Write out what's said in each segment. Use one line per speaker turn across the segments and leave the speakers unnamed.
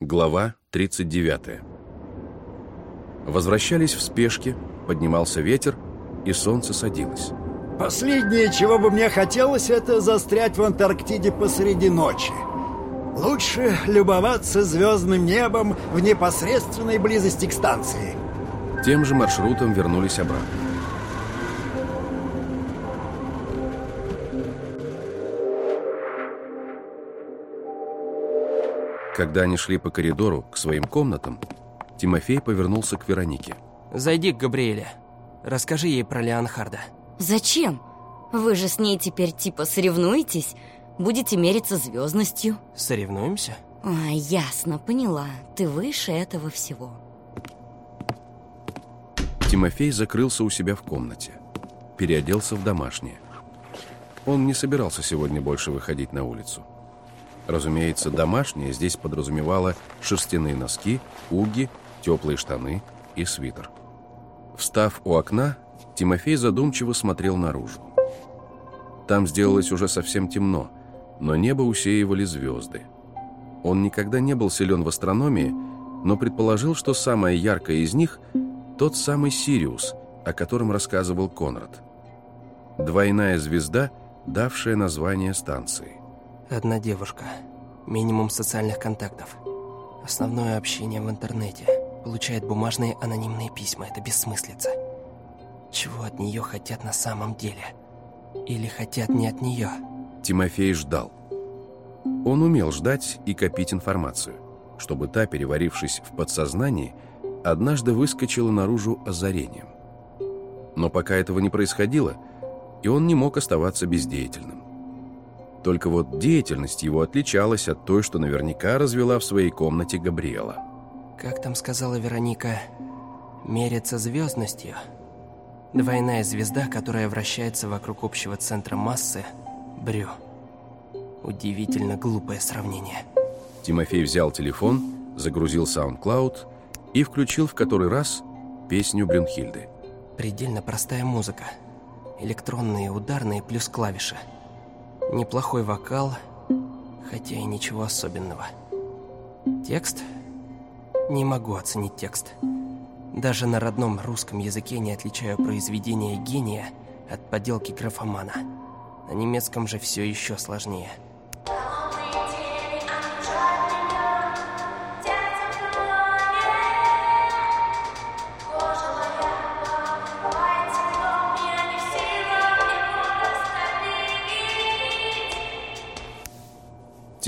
Глава 39 Возвращались в спешке, поднимался ветер, и солнце садилось.
Последнее, чего бы мне хотелось, это застрять в Антарктиде посреди ночи. Лучше любоваться звездным небом в непосредственной близости к станции.
Тем же маршрутом вернулись обратно. Когда они шли по коридору к своим комнатам, Тимофей повернулся к Веронике.
«Зайди к Габриэле. Расскажи ей про Леонхарда».
«Зачем? Вы же с ней теперь типа соревнуетесь? Будете мериться звездностью?»
«Соревнуемся?»
А, ясно, поняла. Ты выше этого всего.
Тимофей закрылся у себя в комнате. Переоделся в домашнее. Он не собирался сегодня больше выходить на улицу. Разумеется, домашнее здесь подразумевало шерстяные носки, уги, теплые штаны и свитер. Встав у окна, Тимофей задумчиво смотрел наружу. Там сделалось уже совсем темно, но небо усеивали звезды. Он никогда не был силен в астрономии, но предположил, что самая яркая из них – тот самый Сириус, о котором рассказывал Конрад. Двойная звезда, давшая название станции.
Одна девушка. Минимум социальных контактов. Основное общение в интернете. Получает бумажные анонимные письма. Это бессмыслица. Чего от нее хотят на самом деле? Или хотят не от нее?
Тимофей ждал. Он умел ждать и копить информацию, чтобы та, переварившись в подсознании, однажды выскочила наружу озарением. Но пока этого не происходило, и он не мог оставаться бездеятельным. Только вот деятельность его отличалась от той, что наверняка развела в своей комнате Габриэла.
Как там сказала Вероника, мерится звездностью. Двойная звезда, которая вращается вокруг общего центра массы – Брю. Удивительно глупое сравнение.
Тимофей взял телефон, загрузил SoundCloud и включил в который раз песню Брюнхильды.
Предельно простая музыка. Электронные, ударные плюс клавиши – Неплохой вокал, хотя и ничего особенного. Текст? Не могу оценить текст. Даже на родном русском языке не отличаю произведение гения от поделки графомана. На немецком же все еще сложнее.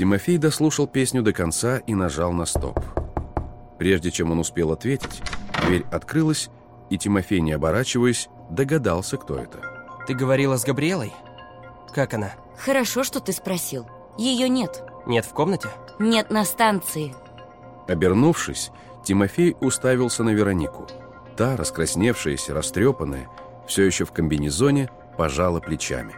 Тимофей дослушал песню до конца и нажал на стоп. Прежде чем он успел ответить, дверь открылась, и Тимофей, не оборачиваясь, догадался, кто это.
Ты говорила с Габриэлой? Как она?
Хорошо, что ты спросил. Ее нет.
Нет в комнате?
Нет на станции.
Обернувшись, Тимофей уставился на Веронику. Та, раскрасневшаяся, растрепанная, все еще в комбинезоне, пожала плечами.